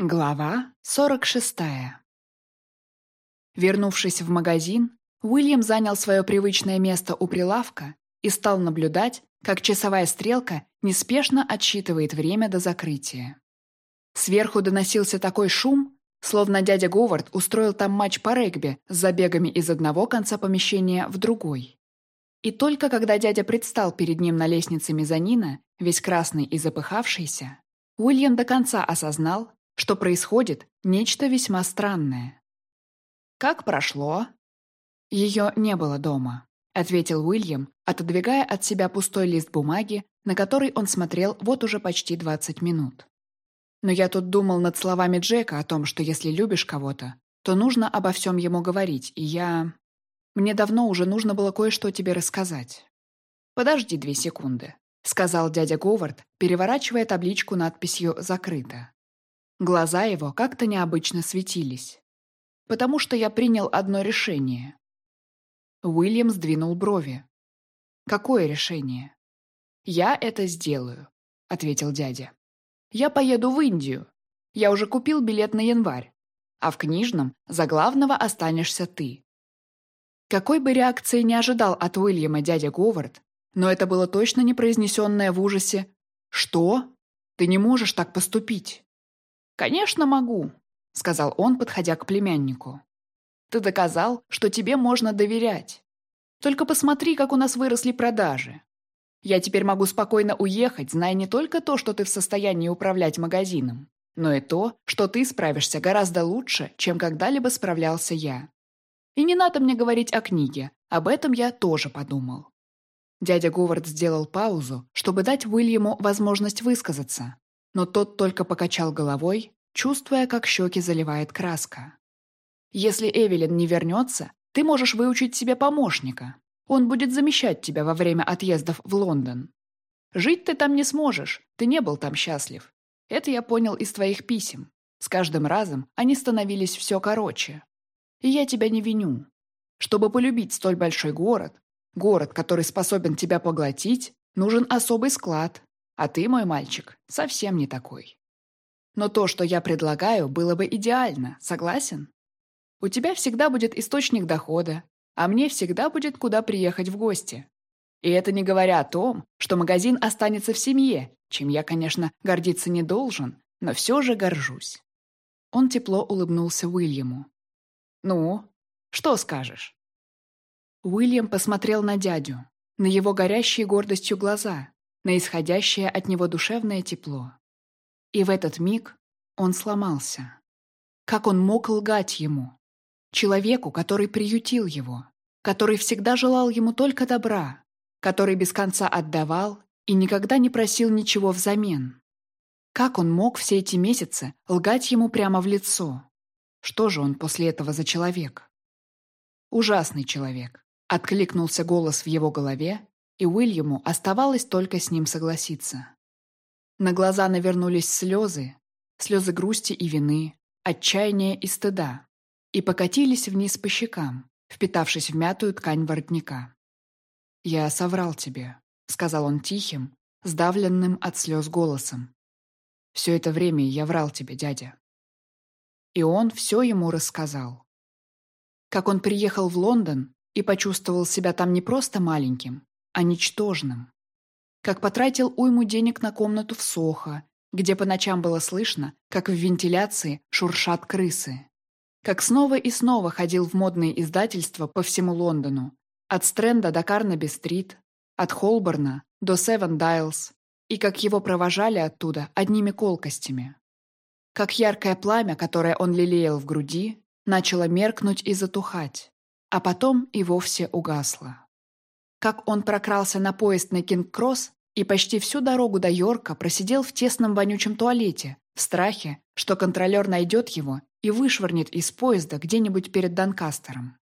Глава 46 Вернувшись в магазин, Уильям занял свое привычное место у прилавка и стал наблюдать, как часовая стрелка неспешно отсчитывает время до закрытия. Сверху доносился такой шум, словно дядя Говард устроил там матч по регби с забегами из одного конца помещения в другой. И только когда дядя предстал перед ним на лестнице мезонина, весь красный и запыхавшийся, Уильям до конца осознал, что происходит нечто весьма странное. «Как прошло?» «Ее не было дома», — ответил Уильям, отодвигая от себя пустой лист бумаги, на который он смотрел вот уже почти 20 минут. «Но я тут думал над словами Джека о том, что если любишь кого-то, то нужно обо всем ему говорить, и я... Мне давно уже нужно было кое-что тебе рассказать». «Подожди две секунды», — сказал дядя Говард, переворачивая табличку надписью «Закрыто». Глаза его как-то необычно светились. «Потому что я принял одно решение». Уильям сдвинул брови. «Какое решение?» «Я это сделаю», — ответил дядя. «Я поеду в Индию. Я уже купил билет на январь. А в книжном за главного останешься ты». Какой бы реакции не ожидал от Уильяма дядя Говард, но это было точно не произнесенное в ужасе «Что? Ты не можешь так поступить». «Конечно могу», — сказал он, подходя к племяннику. «Ты доказал, что тебе можно доверять. Только посмотри, как у нас выросли продажи. Я теперь могу спокойно уехать, зная не только то, что ты в состоянии управлять магазином, но и то, что ты справишься гораздо лучше, чем когда-либо справлялся я. И не надо мне говорить о книге, об этом я тоже подумал». Дядя Говард сделал паузу, чтобы дать Уильяму возможность высказаться, но тот только покачал головой, чувствуя, как щеки заливает краска. «Если Эвелин не вернется, ты можешь выучить себе помощника. Он будет замещать тебя во время отъездов в Лондон. Жить ты там не сможешь, ты не был там счастлив. Это я понял из твоих писем. С каждым разом они становились все короче. И я тебя не виню. Чтобы полюбить столь большой город, город, который способен тебя поглотить, нужен особый склад, а ты, мой мальчик, совсем не такой. Но то, что я предлагаю, было бы идеально, согласен? У тебя всегда будет источник дохода, а мне всегда будет куда приехать в гости. И это не говоря о том, что магазин останется в семье, чем я, конечно, гордиться не должен, но все же горжусь. Он тепло улыбнулся Уильяму. «Ну, что скажешь?» Уильям посмотрел на дядю, на его горящие гордостью глаза, на исходящее от него душевное тепло. И в этот миг он сломался. Как он мог лгать ему? Человеку, который приютил его, который всегда желал ему только добра, который без конца отдавал и никогда не просил ничего взамен. Как он мог все эти месяцы лгать ему прямо в лицо? Что же он после этого за человек? Ужасный человек. Откликнулся голос в его голове, и Уильяму оставалось только с ним согласиться. На глаза навернулись слезы, слезы грусти и вины, отчаяния и стыда, и покатились вниз по щекам, впитавшись в мятую ткань воротника. «Я соврал тебе», — сказал он тихим, сдавленным от слез голосом. «Все это время я врал тебе, дядя». И он все ему рассказал. Как он приехал в Лондон и почувствовал себя там не просто маленьким, а ничтожным. Как потратил уйму денег на комнату в Сохо, где по ночам было слышно, как в вентиляции шуршат крысы. Как снова и снова ходил в модные издательства по всему Лондону, от Стрэнда до Карнаби-стрит, от Холборна до Севен Дайлс, и как его провожали оттуда одними колкостями. Как яркое пламя, которое он лелеял в груди, начало меркнуть и затухать, а потом и вовсе угасло как он прокрался на поезд на Кинг-Кросс и почти всю дорогу до Йорка просидел в тесном вонючем туалете, в страхе, что контролер найдет его и вышвырнет из поезда где-нибудь перед Донкастером.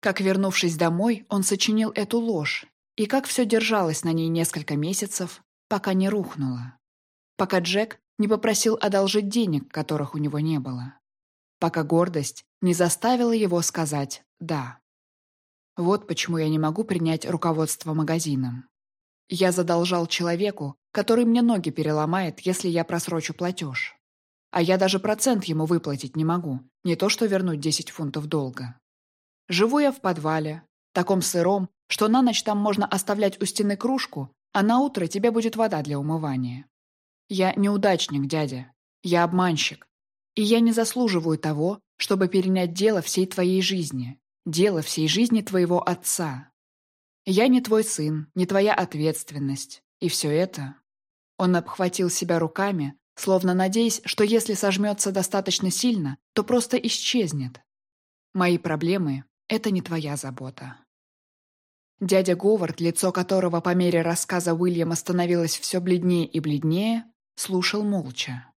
Как, вернувшись домой, он сочинил эту ложь, и как все держалось на ней несколько месяцев, пока не рухнуло. Пока Джек не попросил одолжить денег, которых у него не было. Пока гордость не заставила его сказать «да». Вот почему я не могу принять руководство магазином. Я задолжал человеку, который мне ноги переломает, если я просрочу платеж. а я даже процент ему выплатить не могу, не то что вернуть 10 фунтов долга. Живу я в подвале, таком сыром, что на ночь там можно оставлять у стены кружку, а на утро тебе будет вода для умывания. Я неудачник, дядя. Я обманщик. И я не заслуживаю того, чтобы перенять дело всей твоей жизни, дело всей жизни твоего отца. Я не твой сын, не твоя ответственность. И все это... Он обхватил себя руками, словно надеясь, что если сожмется достаточно сильно, то просто исчезнет. Мои проблемы — это не твоя забота. Дядя Говард, лицо которого по мере рассказа Уильяма становилось все бледнее и бледнее, слушал молча.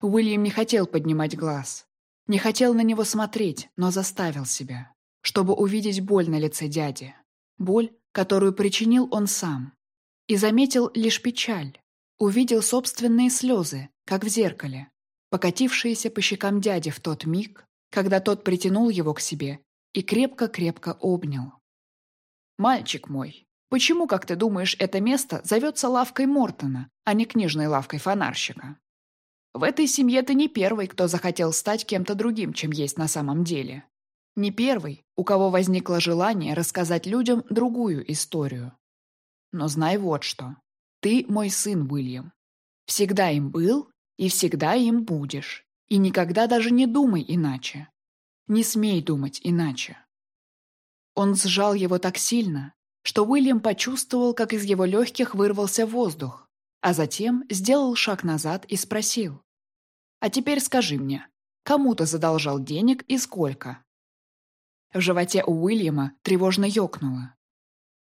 Уильям не хотел поднимать глаз, не хотел на него смотреть, но заставил себя, чтобы увидеть боль на лице дяди, боль, которую причинил он сам, и заметил лишь печаль, увидел собственные слезы, как в зеркале, покатившиеся по щекам дяди в тот миг, когда тот притянул его к себе и крепко-крепко обнял. «Мальчик мой, почему, как ты думаешь, это место зовется лавкой Мортона, а не книжной лавкой фонарщика? В этой семье ты не первый, кто захотел стать кем-то другим, чем есть на самом деле. Не первый, у кого возникло желание рассказать людям другую историю. Но знай вот что. Ты мой сын, Уильям. Всегда им был и всегда им будешь. И никогда даже не думай иначе. Не смей думать иначе. Он сжал его так сильно, что Уильям почувствовал, как из его легких вырвался воздух, а затем сделал шаг назад и спросил. «А теперь скажи мне, кому ты задолжал денег и сколько?» В животе у Уильяма тревожно ёкнуло.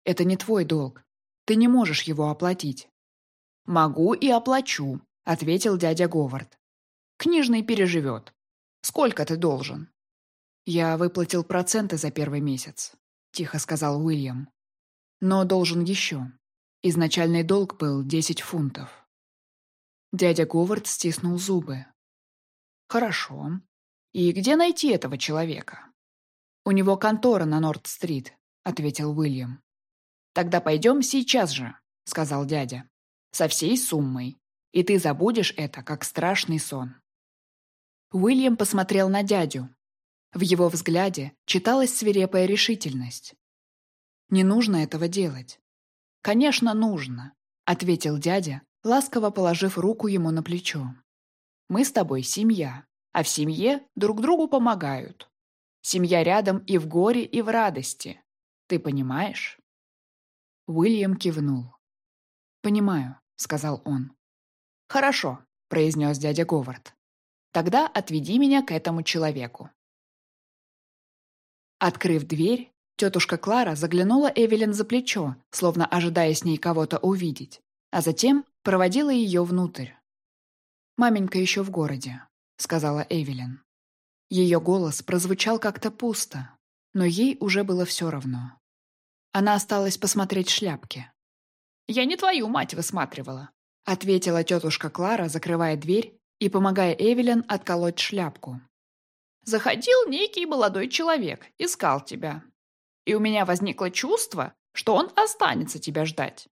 «Это не твой долг. Ты не можешь его оплатить». «Могу и оплачу», — ответил дядя Говард. «Книжный переживет. Сколько ты должен?» «Я выплатил проценты за первый месяц», — тихо сказал Уильям. «Но должен еще. Изначальный долг был 10 фунтов». Дядя Говард стиснул зубы. «Хорошо. И где найти этого человека?» «У него контора на Норд-стрит», — ответил Уильям. «Тогда пойдем сейчас же», — сказал дядя. «Со всей суммой. И ты забудешь это, как страшный сон». Уильям посмотрел на дядю, в его взгляде читалась свирепая решительность. «Не нужно этого делать». «Конечно, нужно», — ответил дядя, ласково положив руку ему на плечо. «Мы с тобой семья, а в семье друг другу помогают. Семья рядом и в горе, и в радости. Ты понимаешь?» Уильям кивнул. «Понимаю», — сказал он. «Хорошо», — произнес дядя Говард. «Тогда отведи меня к этому человеку». Открыв дверь, тетушка Клара заглянула Эвелин за плечо, словно ожидая с ней кого-то увидеть, а затем проводила ее внутрь. «Маменька еще в городе», — сказала Эвелин. Ее голос прозвучал как-то пусто, но ей уже было все равно. Она осталась посмотреть шляпки. «Я не твою мать высматривала», — ответила тетушка Клара, закрывая дверь и помогая Эвелин отколоть шляпку. Заходил некий молодой человек, искал тебя. И у меня возникло чувство, что он останется тебя ждать.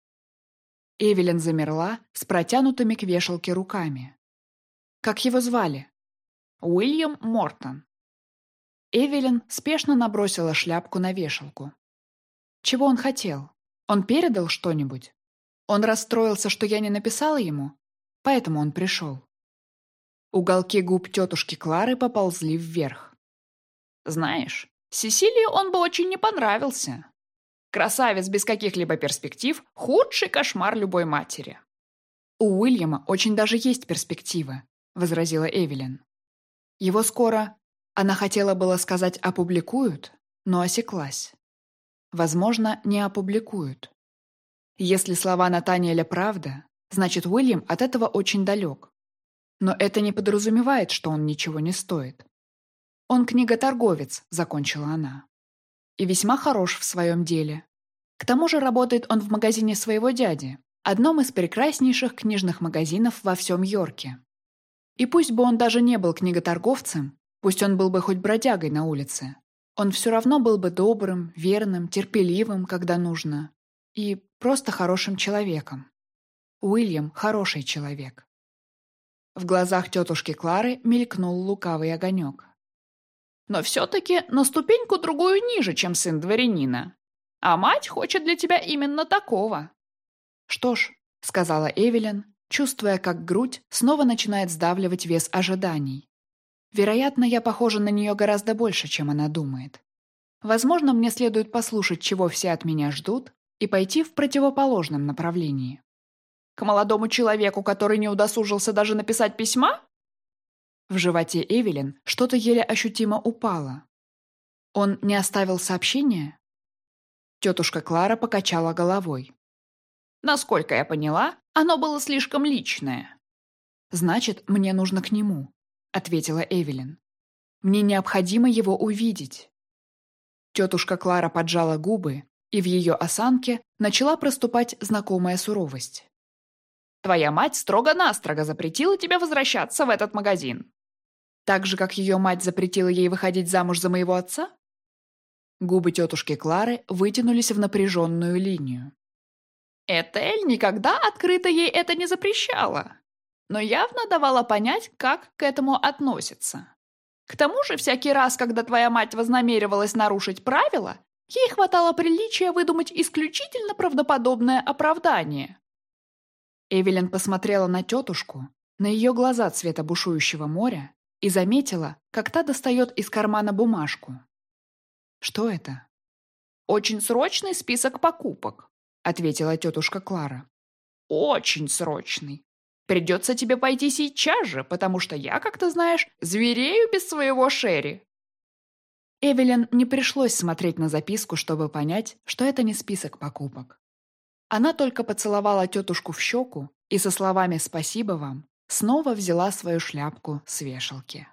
Эвелин замерла с протянутыми к вешалке руками. Как его звали? Уильям Мортон. Эвелин спешно набросила шляпку на вешалку. Чего он хотел? Он передал что-нибудь? Он расстроился, что я не написала ему? Поэтому он пришел. Уголки губ тетушки Клары поползли вверх. «Знаешь, Сесилии он бы очень не понравился. Красавец без каких-либо перспектив – худший кошмар любой матери». «У Уильяма очень даже есть перспективы», – возразила Эвелин. «Его скоро...» Она хотела было сказать «опубликуют», но осеклась. Возможно, не опубликуют. Если слова Натаниэля правда, значит, Уильям от этого очень далек. Но это не подразумевает, что он ничего не стоит. Он книготорговец, закончила она. И весьма хорош в своем деле. К тому же работает он в магазине своего дяди, одном из прекраснейших книжных магазинов во всем Йорке. И пусть бы он даже не был книготорговцем, пусть он был бы хоть бродягой на улице, он все равно был бы добрым, верным, терпеливым, когда нужно, и просто хорошим человеком. Уильям – хороший человек. В глазах тетушки Клары мелькнул лукавый огонек. «Но все-таки на ступеньку другую ниже, чем сын дворянина. А мать хочет для тебя именно такого». «Что ж», — сказала Эвелин, чувствуя, как грудь снова начинает сдавливать вес ожиданий. «Вероятно, я похожа на нее гораздо больше, чем она думает. Возможно, мне следует послушать, чего все от меня ждут, и пойти в противоположном направлении. К молодому человеку, который не удосужился даже написать письма? В животе Эвелин что-то еле ощутимо упало. Он не оставил сообщения? Тетушка Клара покачала головой. Насколько я поняла, оно было слишком личное. «Значит, мне нужно к нему», — ответила Эвелин. «Мне необходимо его увидеть». Тетушка Клара поджала губы, и в ее осанке начала проступать знакомая суровость. «Твоя мать строго-настрого запретила тебе возвращаться в этот магазин». «Так же, как ее мать запретила ей выходить замуж за моего отца?» Губы тетушки Клары вытянулись в напряженную линию. Этель никогда открыто ей это не запрещала, но явно давала понять, как к этому относится. К тому же, всякий раз, когда твоя мать вознамеривалась нарушить правила, ей хватало приличия выдумать исключительно правдоподобное оправдание. Эвелин посмотрела на тетушку, на ее глаза цвета бушующего моря и заметила, как та достает из кармана бумажку. «Что это?» «Очень срочный список покупок», — ответила тетушка Клара. «Очень срочный. Придется тебе пойти сейчас же, потому что я, как ты знаешь, зверею без своего Шерри». Эвелин не пришлось смотреть на записку, чтобы понять, что это не список покупок. Она только поцеловала тетушку в щеку и со словами «спасибо вам» снова взяла свою шляпку с вешалки.